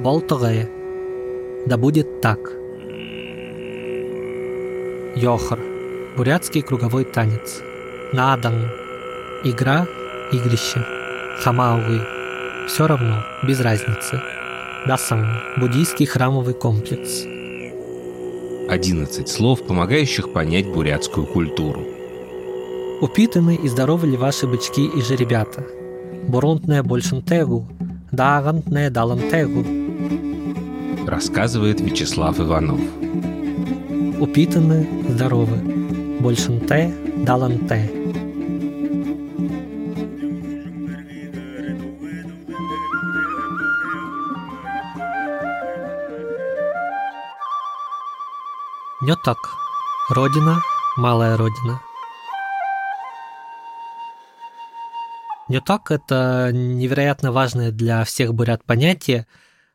болтогае. Да будет так. Йохар. Бурятский круговой танец. Надан. Игра, игрище. Хамауи. Все равно, без разницы. Дасан. Буддийский храмовый комплекс. 11 слов, помогающих понять бурятскую культуру. Упитаны и здоровы ли ваши бычки и жеребята? Буронтная большинтегу, дагантная далантегу. Рассказывает Вячеслав Иванов. Упитаны, здоровы. Большинте, даланте. Не так. Родина, малая родина. Не так это невероятно важное для всех бурят понятие.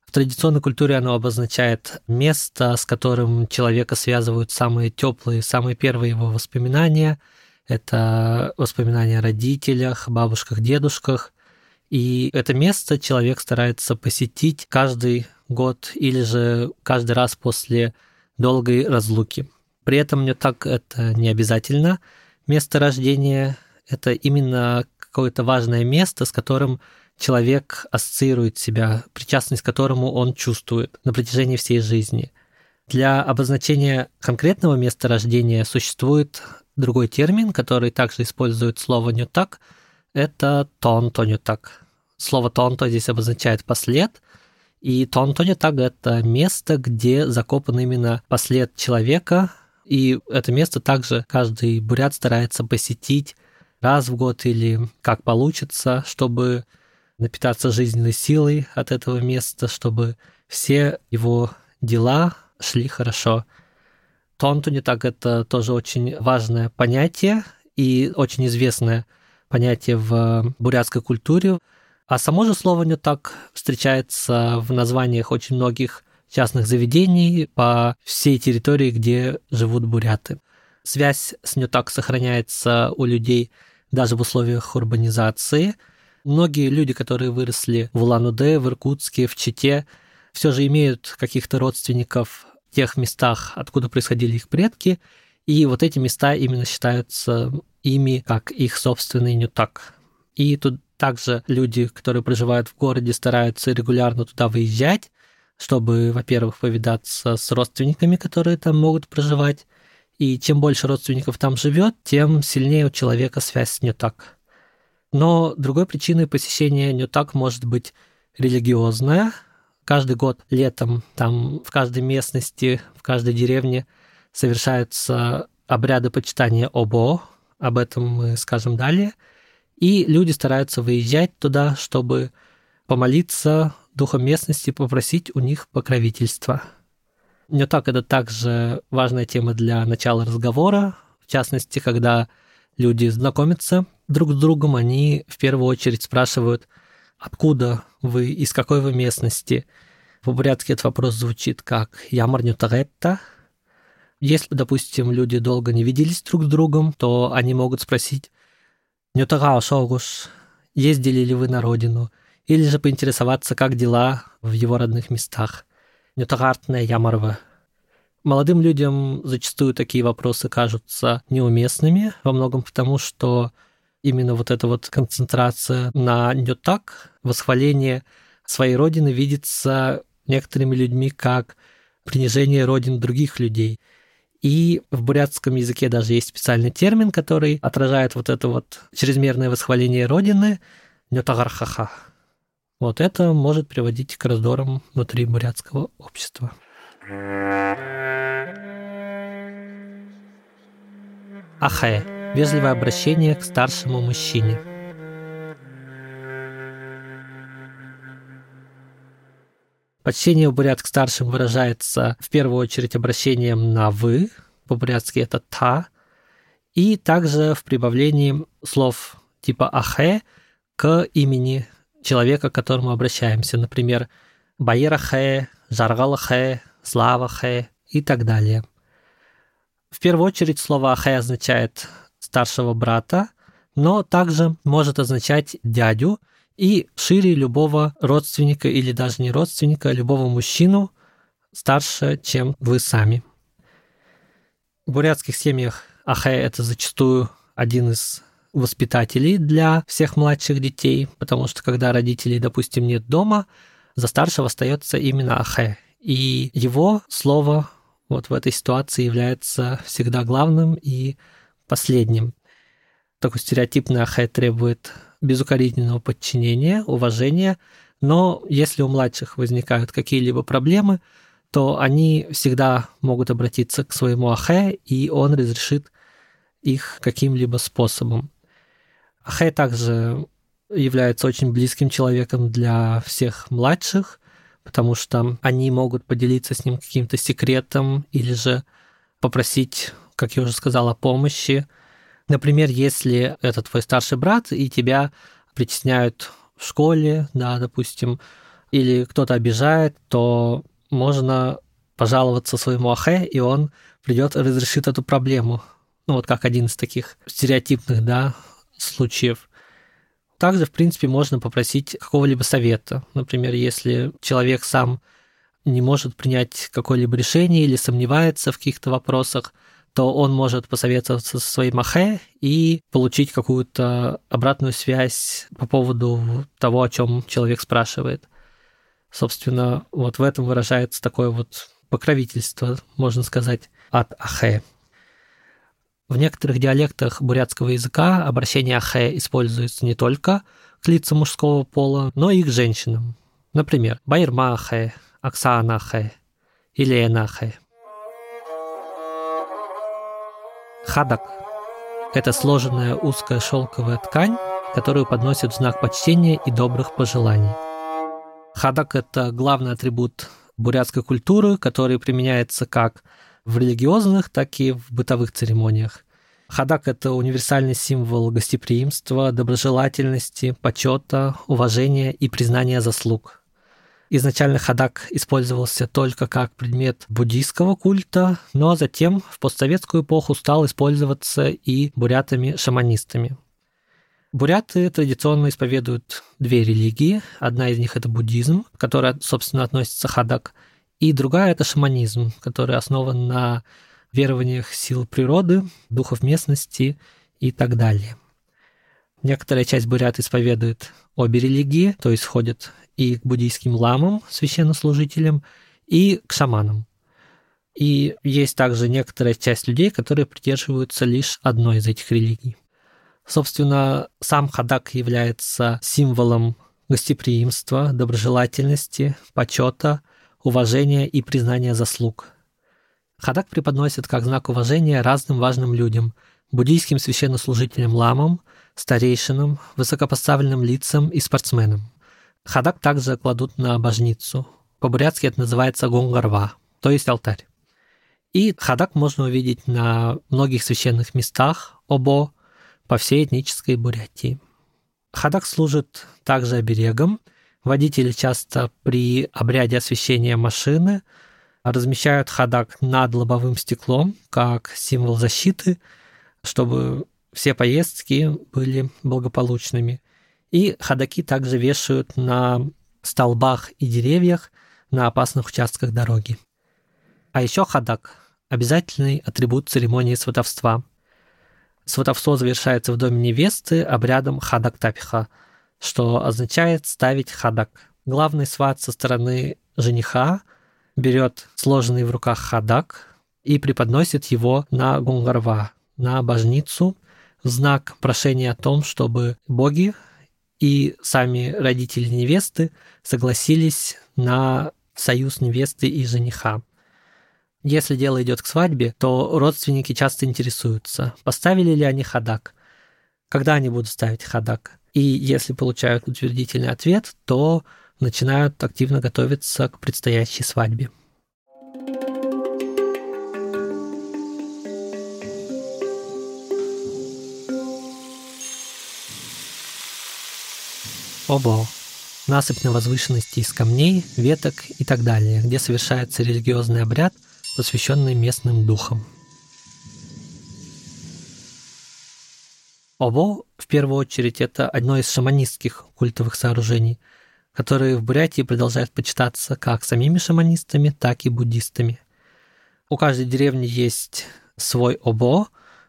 В традиционной культуре оно обозначает место, с которым человека связывают самые теплые, самые первые его воспоминания. Это воспоминания о родителях, бабушках, дедушках. И это место человек старается посетить каждый год или же каждый раз после долгой разлуки. При этом мне так это не обязательно место рождения, это именно какое-то важное место, с которым человек ассоциирует себя, причастность к которому он чувствует на протяжении всей жизни. Для обозначения конкретного места рождения существует другой термин, который также использует слово «не так», это «тонто не так». Слово «тонто» здесь обозначает «послед», и Тонтоне так это место, где закопан именно послед человека, и это место также каждый бурят старается посетить раз в год или как получится, чтобы напитаться жизненной силой от этого места, чтобы все его дела шли хорошо. Тонтуни так это тоже очень важное понятие и очень известное понятие в бурятской культуре. А само же слово «не так» встречается в названиях очень многих частных заведений по всей территории, где живут буряты. Связь с «не так» сохраняется у людей даже в условиях урбанизации. Многие люди, которые выросли в Улан-Удэ, в Иркутске, в Чите, все же имеют каких-то родственников в тех местах, откуда происходили их предки, и вот эти места именно считаются ими как их собственный нютак. И тут также люди, которые проживают в городе, стараются регулярно туда выезжать, чтобы, во-первых, повидаться с родственниками, которые там могут проживать. И чем больше родственников там живет, тем сильнее у человека связь с Нютак. Но другой причиной посещения Нютак может быть религиозная. Каждый год летом там в каждой местности, в каждой деревне совершаются обряды почитания Обо. Об этом мы скажем далее – и люди стараются выезжать туда, чтобы помолиться духом местности, попросить у них покровительства. Не так это также важная тема для начала разговора, в частности, когда люди знакомятся друг с другом, они в первую очередь спрашивают, откуда вы, из какой вы местности. По-бурятски этот вопрос звучит как «Ямар нютаретта». Если, допустим, люди долго не виделись друг с другом, то они могут спросить Нютага Шогуш, ездили ли вы на родину, или же поинтересоваться, как дела в его родных местах. Нютагартная Ямарва. Молодым людям зачастую такие вопросы кажутся неуместными, во многом потому, что именно вот эта вот концентрация на нютак, восхваление своей родины видится некоторыми людьми как принижение родин других людей – и в бурятском языке даже есть специальный термин, который отражает вот это вот чрезмерное восхваление Родины – нетагархаха. Вот это может приводить к раздорам внутри бурятского общества. Ахэ – вежливое обращение к старшему мужчине – Почтение у бурят к старшим выражается в первую очередь обращением на «вы», по-бурятски это «та», и также в прибавлении слов типа «ахэ» к имени человека, к которому обращаемся. Например, «баирахэ», «жаргалахэ», «славахэ» и так далее. В первую очередь слово «ахэ» означает старшего брата, но также может означать дядю и шире любого родственника или даже не родственника, любого мужчину старше, чем вы сами. В бурятских семьях Ахэ – это зачастую один из воспитателей для всех младших детей, потому что когда родителей, допустим, нет дома, за старшего остается именно Ахэ. И его слово вот в этой ситуации является всегда главным и последним. Такой стереотипный Ахэ требует безукоризненного подчинения, уважения, но если у младших возникают какие-либо проблемы, то они всегда могут обратиться к своему Ахэ, и он разрешит их каким-либо способом. Ахэ также является очень близким человеком для всех младших, потому что они могут поделиться с ним каким-то секретом или же попросить, как я уже сказала, помощи. Например, если это твой старший брат, и тебя притесняют в школе, да, допустим, или кто-то обижает, то можно пожаловаться своему ахе, и он придет и разрешит эту проблему. Ну, вот как один из таких стереотипных, да, случаев. Также, в принципе, можно попросить какого-либо совета. Например, если человек сам не может принять какое-либо решение или сомневается в каких-то вопросах, то он может посоветоваться со своим ахе и получить какую-то обратную связь по поводу того, о чем человек спрашивает. Собственно, вот в этом выражается такое вот покровительство, можно сказать, от ахе. В некоторых диалектах бурятского языка обращение ахе используется не только к лицам мужского пола, но и к женщинам. Например, Байрма ахе, Оксана ахе или Эна ахе. Хадак – это сложенная узкая шелковая ткань, которую подносят в знак почтения и добрых пожеланий. Хадак – это главный атрибут бурятской культуры, который применяется как в религиозных, так и в бытовых церемониях. Хадак – это универсальный символ гостеприимства, доброжелательности, почета, уважения и признания заслуг. Изначально хадак использовался только как предмет буддийского культа, но затем в постсоветскую эпоху стал использоваться и бурятами-шаманистами. Буряты традиционно исповедуют две религии. Одна из них – это буддизм, которая, собственно, относится к хадак, и другая – это шаманизм, который основан на верованиях сил природы, духов местности и так далее. Некоторая часть бурят исповедует обе религии, то есть ходят и к буддийским ламам, священнослужителям, и к шаманам. И есть также некоторая часть людей, которые придерживаются лишь одной из этих религий. Собственно, сам хадак является символом гостеприимства, доброжелательности, почета, уважения и признания заслуг. Хадак преподносит как знак уважения разным важным людям – буддийским священнослужителям ламам, старейшинам, высокопоставленным лицам и спортсменам. Хадак также кладут на божницу. По-бурятски это называется гонгарва, то есть алтарь. И хадак можно увидеть на многих священных местах, обо, по всей этнической Бурятии. Хадак служит также оберегом. Водители часто при обряде освещения машины размещают хадак над лобовым стеклом как символ защиты, чтобы все поездки были благополучными. И хадаки также вешают на столбах и деревьях на опасных участках дороги. А еще хадак – обязательный атрибут церемонии сватовства – Сватовство завершается в доме невесты обрядом хадак-тапиха, что означает ставить хадак. Главный сват со стороны жениха берет сложенный в руках хадак и преподносит его на гунгарва, на божницу, в знак прошения о том, чтобы боги и сами родители невесты согласились на союз невесты и жениха. Если дело идет к свадьбе, то родственники часто интересуются, поставили ли они ходак, когда они будут ставить ходак. И если получают утвердительный ответ, то начинают активно готовиться к предстоящей свадьбе. Обо. Насыпь на возвышенности из камней, веток и так далее, где совершается религиозный обряд – посвященный местным духам. Обо, в первую очередь, это одно из шаманистских культовых сооружений, которые в Бурятии продолжают почитаться как самими шаманистами, так и буддистами. У каждой деревни есть свой обо,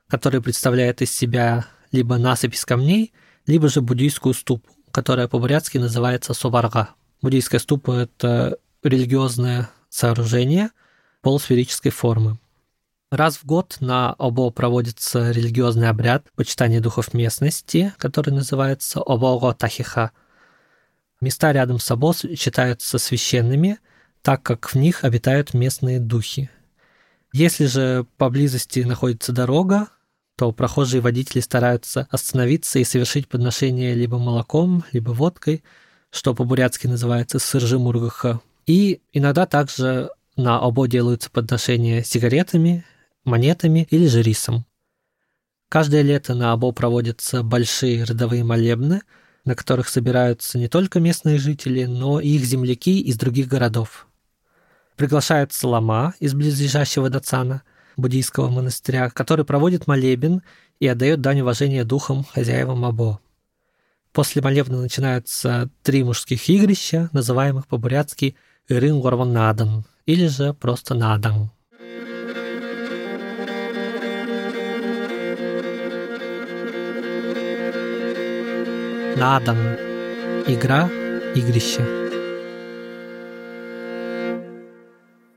который представляет из себя либо насыпь из камней, либо же буддийскую ступу, которая по-бурятски называется соварга. Буддийская ступа — это религиозное сооружение полусферической формы. Раз в год на Обо проводится религиозный обряд почитания духов местности, который называется Обого Тахиха. Места рядом с Обо считаются священными, так как в них обитают местные духи. Если же поблизости находится дорога, то прохожие водители стараются остановиться и совершить подношение либо молоком, либо водкой, что по-бурятски называется сыржимургаха. И иногда также на обо делаются подношения сигаретами, монетами или же рисом. Каждое лето на обо проводятся большие родовые молебны, на которых собираются не только местные жители, но и их земляки из других городов. Приглашается лама из близлежащего Дацана – буддийского монастыря, который проводит молебен и отдает дань уважения духам хозяевам Або. После молебна начинаются три мужских игрища, называемых по-бурятски «Ирын Надан» или же просто «Надан». Надан. Игра, игрище.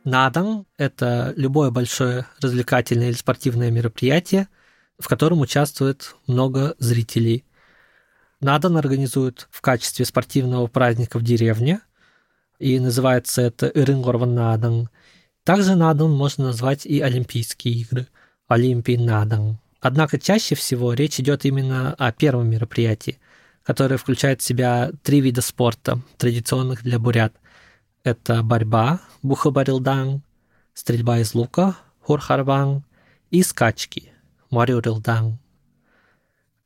Надан — это любое большое развлекательное или спортивное мероприятие, в котором участвует много зрителей. Надан организует в качестве спортивного праздника в деревне, и называется это Ирингорван Надан. Также Надан можно назвать и Олимпийские игры, Олимпий Надан. Однако чаще всего речь идет именно о первом мероприятии, которое включает в себя три вида спорта, традиционных для бурят – это борьба, бухабарилдан, стрельба из лука, хурхарбан и скачки, марюрилдан.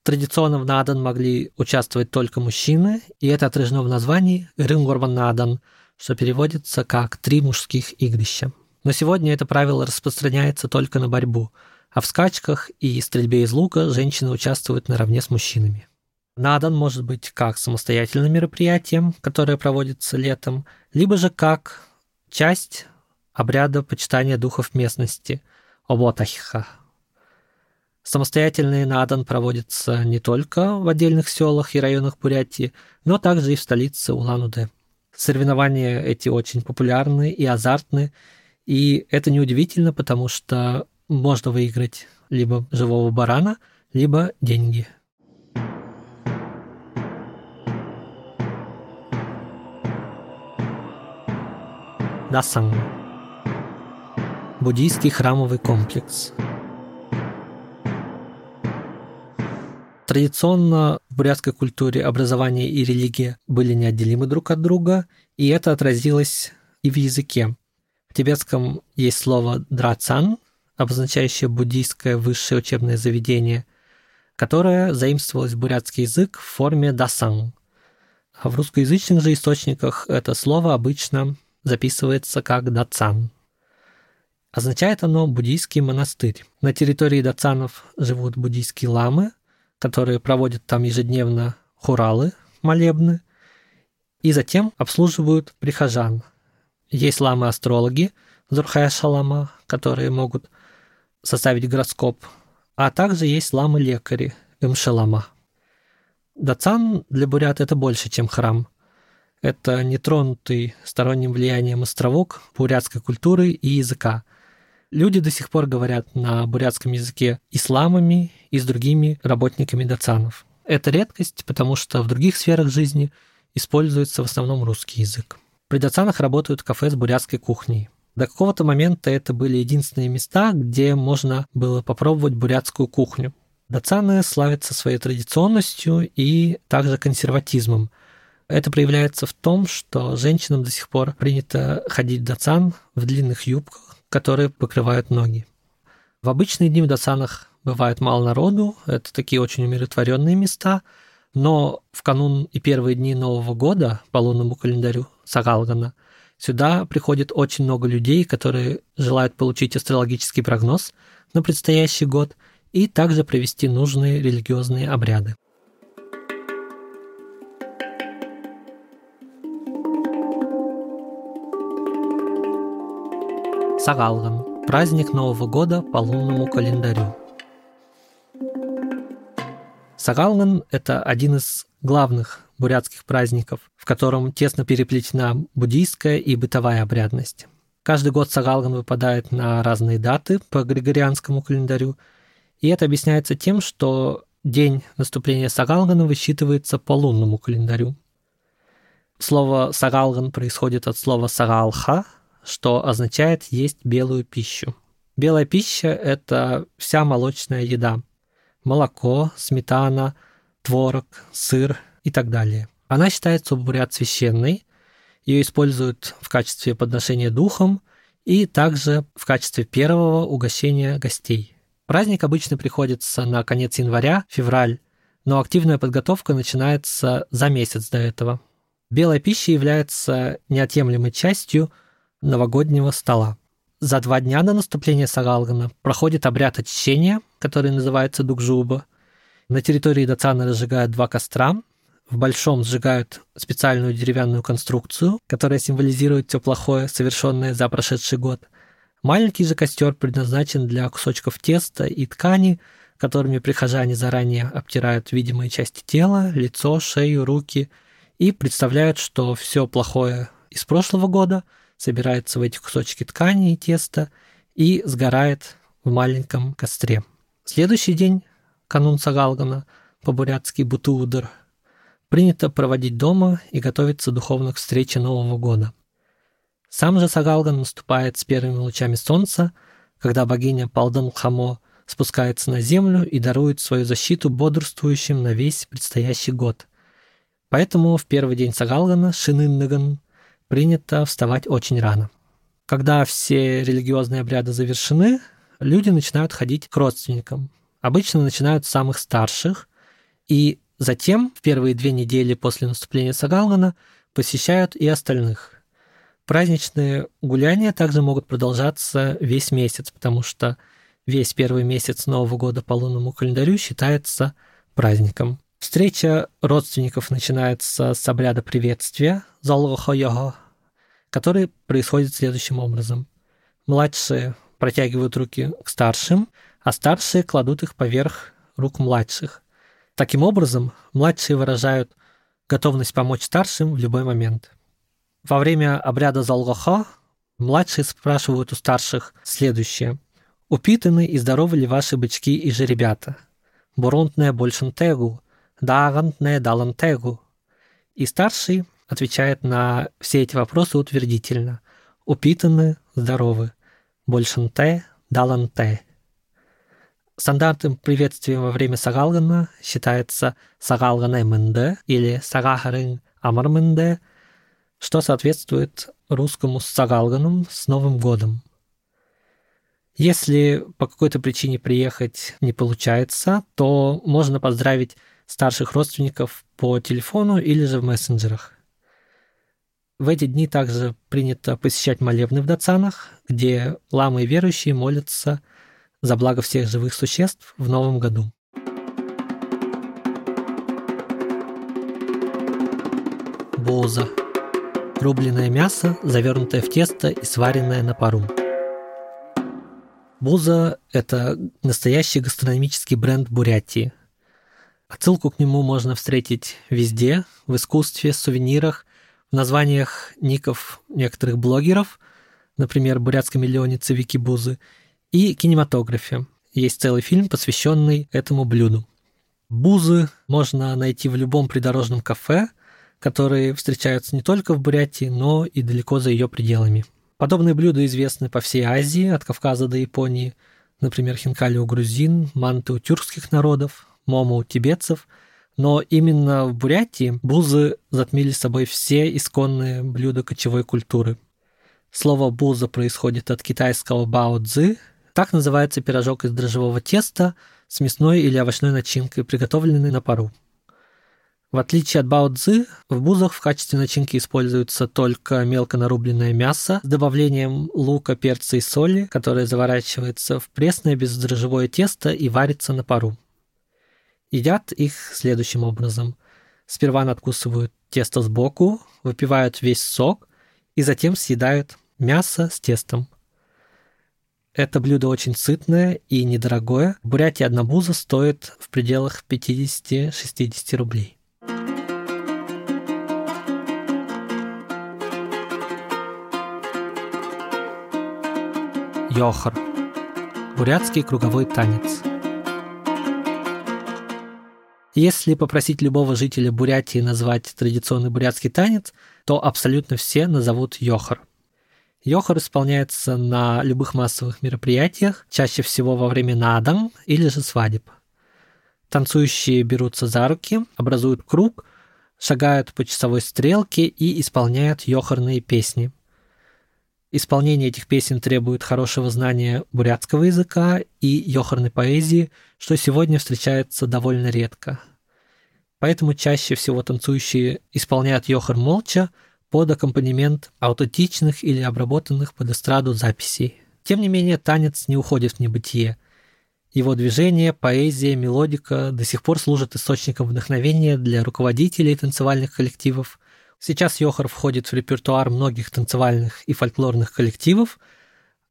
Традиционно в Надан могли участвовать только мужчины, и это отражено в названии Рынгорван Надан, что переводится как «три мужских игрища». Но сегодня это правило распространяется только на борьбу, а в скачках и стрельбе из лука женщины участвуют наравне с мужчинами. Надан может быть как самостоятельным мероприятием, которое проводится летом, либо же как часть обряда почитания духов местности – Оботахиха. Самостоятельный Надан проводится не только в отдельных селах и районах Бурятии, но также и в столице Улан-Удэ. Соревнования эти очень популярны и азартны, и это неудивительно, потому что можно выиграть либо живого барана, либо деньги – Дасан. Буддийский храмовый комплекс. Традиционно в бурятской культуре образование и религия были неотделимы друг от друга, и это отразилось и в языке. В тибетском есть слово «драцан», обозначающее буддийское высшее учебное заведение, которое заимствовалось в бурятский язык в форме «дасан». А в русскоязычных же источниках это слово обычно записывается как Дацан. Означает оно буддийский монастырь. На территории Дацанов живут буддийские ламы, которые проводят там ежедневно хуралы, молебны, и затем обслуживают прихожан. Есть ламы-астрологи, Зурхая Шалама, которые могут составить гороскоп, а также есть ламы-лекари, Имшалама. Дацан для бурят это больше, чем храм. Это нетронутый сторонним влиянием островок бурятской культуры и языка. Люди до сих пор говорят на бурятском языке исламами и с другими работниками дацанов. Это редкость, потому что в других сферах жизни используется в основном русский язык. При дацанах работают кафе с бурятской кухней. До какого-то момента это были единственные места, где можно было попробовать бурятскую кухню. Дацаны славятся своей традиционностью и также консерватизмом – это проявляется в том, что женщинам до сих пор принято ходить в дацан в длинных юбках, которые покрывают ноги. В обычные дни в дацанах бывает мало народу, это такие очень умиротворенные места, но в канун и первые дни Нового года по лунному календарю Сагалгана сюда приходит очень много людей, которые желают получить астрологический прогноз на предстоящий год и также провести нужные религиозные обряды. Сагалган – праздник Нового года по лунному календарю. Сагалган – это один из главных бурятских праздников, в котором тесно переплетена буддийская и бытовая обрядность. Каждый год Сагалган выпадает на разные даты по григорианскому календарю, и это объясняется тем, что день наступления Сагалгана высчитывается по лунному календарю. Слово Сагалган происходит от слова Сагалха, что означает есть белую пищу. Белая пища – это вся молочная еда. Молоко, сметана, творог, сыр и так далее. Она считается у бурят священной, ее используют в качестве подношения духом и также в качестве первого угощения гостей. Праздник обычно приходится на конец января, февраль, но активная подготовка начинается за месяц до этого. Белая пища является неотъемлемой частью – новогоднего стола. За два дня до наступления Сагалгана проходит обряд очищения, который называется Дукжуба. На территории Дацана разжигают два костра. В большом сжигают специальную деревянную конструкцию, которая символизирует все плохое, совершенное за прошедший год. Маленький же костер предназначен для кусочков теста и ткани, которыми прихожане заранее обтирают видимые части тела, лицо, шею, руки и представляют, что все плохое из прошлого года – собирается в эти кусочки ткани и теста и сгорает в маленьком костре. Следующий день, канун Сагалгана, по-бурятски Бутуудр, принято проводить дома и готовиться духовно к встрече Нового года. Сам же Сагалган наступает с первыми лучами солнца, когда богиня Палдан Хамо спускается на землю и дарует свою защиту бодрствующим на весь предстоящий год. Поэтому в первый день Сагалгана, Шиныннаган, принято вставать очень рано. Когда все религиозные обряды завершены, люди начинают ходить к родственникам. Обычно начинают с самых старших, и затем, в первые две недели после наступления Сагалгана, посещают и остальных. Праздничные гуляния также могут продолжаться весь месяц, потому что весь первый месяц Нового года по лунному календарю считается праздником. Встреча родственников начинается с обряда приветствия, залохойого, который происходит следующим образом. Младшие протягивают руки к старшим, а старшие кладут их поверх рук младших. Таким образом, младшие выражают готовность помочь старшим в любой момент. Во время обряда Залгоха младшие спрашивают у старших следующее. «Упитаны и здоровы ли ваши бычки и жеребята? Буронтне большентегу, дагантне далантегу». И старший отвечает на все эти вопросы утвердительно. Упитаны, здоровы. Большанте, даланте. Стандартным приветствием во время Сагалгана считается Сагалгане Менде или Сагахарин Амарменде, что соответствует русскому Сагалганом с Новым годом. Если по какой-то причине приехать не получается, то можно поздравить старших родственников по телефону или же в мессенджерах. В эти дни также принято посещать молебны в Дацанах, где ламы и верующие молятся за благо всех живых существ в Новом году. Боза. Рубленное мясо, завернутое в тесто и сваренное на пару. Буза – это настоящий гастрономический бренд Бурятии. Отсылку к нему можно встретить везде, в искусстве, сувенирах названиях ников некоторых блогеров, например, бурятской миллионницы Вики Бузы, и кинематографе. Есть целый фильм, посвященный этому блюду. Бузы можно найти в любом придорожном кафе, которые встречаются не только в Бурятии, но и далеко за ее пределами. Подобные блюда известны по всей Азии, от Кавказа до Японии, например, хинкали у грузин, манты у тюркских народов, момо у тибетцев – но именно в Бурятии бузы затмили собой все исконные блюда кочевой культуры. Слово «буза» происходит от китайского «бао цзы». Так называется пирожок из дрожжевого теста с мясной или овощной начинкой, приготовленный на пару. В отличие от бао-цзы, в бузах в качестве начинки используется только мелко нарубленное мясо с добавлением лука, перца и соли, которое заворачивается в пресное бездрожжевое тесто и варится на пару. Едят их следующим образом. Сперва надкусывают тесто сбоку, выпивают весь сок и затем съедают мясо с тестом. Это блюдо очень сытное и недорогое. В Бурятии одна буза стоит в пределах 50-60 рублей. Йохар. Бурятский круговой танец. Если попросить любого жителя Бурятии назвать традиционный бурятский танец, то абсолютно все назовут йохар. Йохар исполняется на любых массовых мероприятиях, чаще всего во время надам или же свадеб. Танцующие берутся за руки, образуют круг, шагают по часовой стрелке и исполняют йохарные песни – Исполнение этих песен требует хорошего знания бурятского языка и йохарной поэзии, что сегодня встречается довольно редко. Поэтому чаще всего танцующие исполняют йохар молча под аккомпанемент аутентичных или обработанных под эстраду записей. Тем не менее, танец не уходит в небытие. Его движение, поэзия, мелодика до сих пор служат источником вдохновения для руководителей танцевальных коллективов, Сейчас Йохар входит в репертуар многих танцевальных и фольклорных коллективов.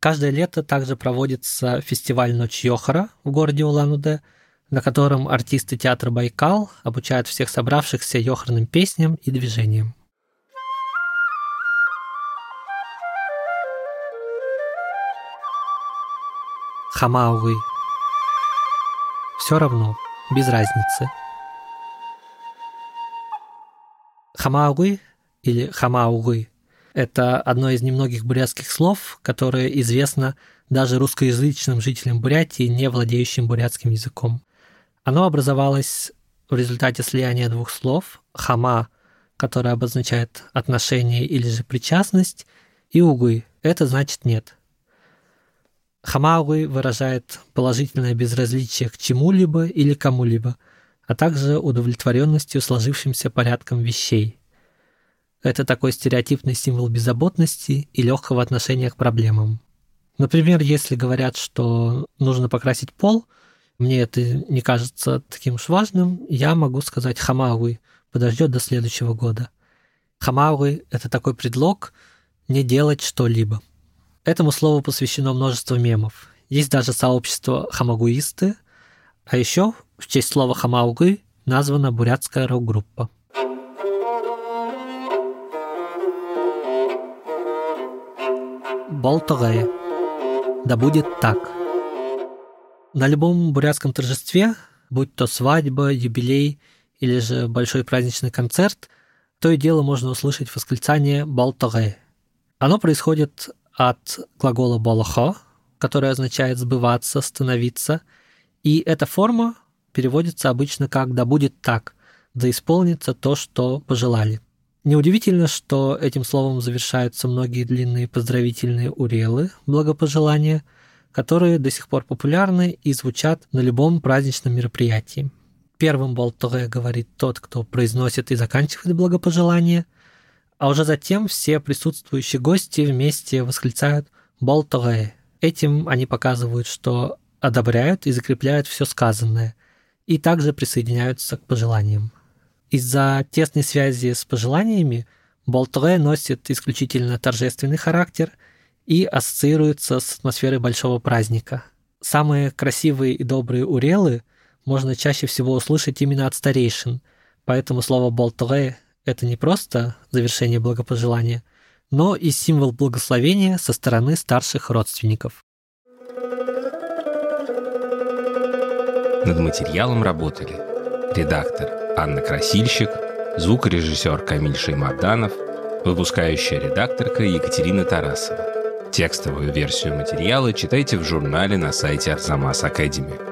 Каждое лето также проводится фестиваль «Ночь Йохара» в городе Улан-Удэ, на котором артисты театра «Байкал» обучают всех собравшихся йохарным песням и движениям. Хамауи. Все равно, без разницы – Хамаугы или хамаугы – это одно из немногих бурятских слов, которое известно даже русскоязычным жителям Бурятии, не владеющим бурятским языком. Оно образовалось в результате слияния двух слов «хама», которое обозначает отношение или же причастность, и «угуй» – это значит «нет». Хамаугуй выражает положительное безразличие к чему-либо или кому-либо – а также удовлетворенностью сложившимся порядком вещей. Это такой стереотипный символ беззаботности и легкого отношения к проблемам. Например, если говорят, что нужно покрасить пол, мне это не кажется таким уж важным, я могу сказать хамауи, подождет до следующего года. Хамауи – это такой предлог не делать что-либо. Этому слову посвящено множество мемов. Есть даже сообщество хамагуисты, а еще в честь слова «хамаугы» названа бурятская рок-группа. Болтогая. Да будет так. На любом бурятском торжестве, будь то свадьба, юбилей или же большой праздничный концерт, то и дело можно услышать восклицание «болтогая». Оно происходит от глагола «болохо», который означает «сбываться», «становиться», и эта форма переводится обычно как «да будет так», «да исполнится то, что пожелали». Неудивительно, что этим словом завершаются многие длинные поздравительные урелы, благопожелания, которые до сих пор популярны и звучат на любом праздничном мероприятии. Первым болтуре говорит тот, кто произносит и заканчивает благопожелание, а уже затем все присутствующие гости вместе восклицают болтуре. Этим они показывают, что одобряют и закрепляют все сказанное, и также присоединяются к пожеланиям. Из-за тесной связи с пожеланиями Болтре носит исключительно торжественный характер и ассоциируется с атмосферой большого праздника. Самые красивые и добрые урелы можно чаще всего услышать именно от старейшин, поэтому слово «болтре» — это не просто завершение благопожелания, но и символ благословения со стороны старших родственников. Над материалом работали редактор Анна Красильщик, звукорежиссер Камиль Шеймарданов, выпускающая редакторка Екатерина Тарасова. Текстовую версию материала читайте в журнале на сайте Арзамас Академи.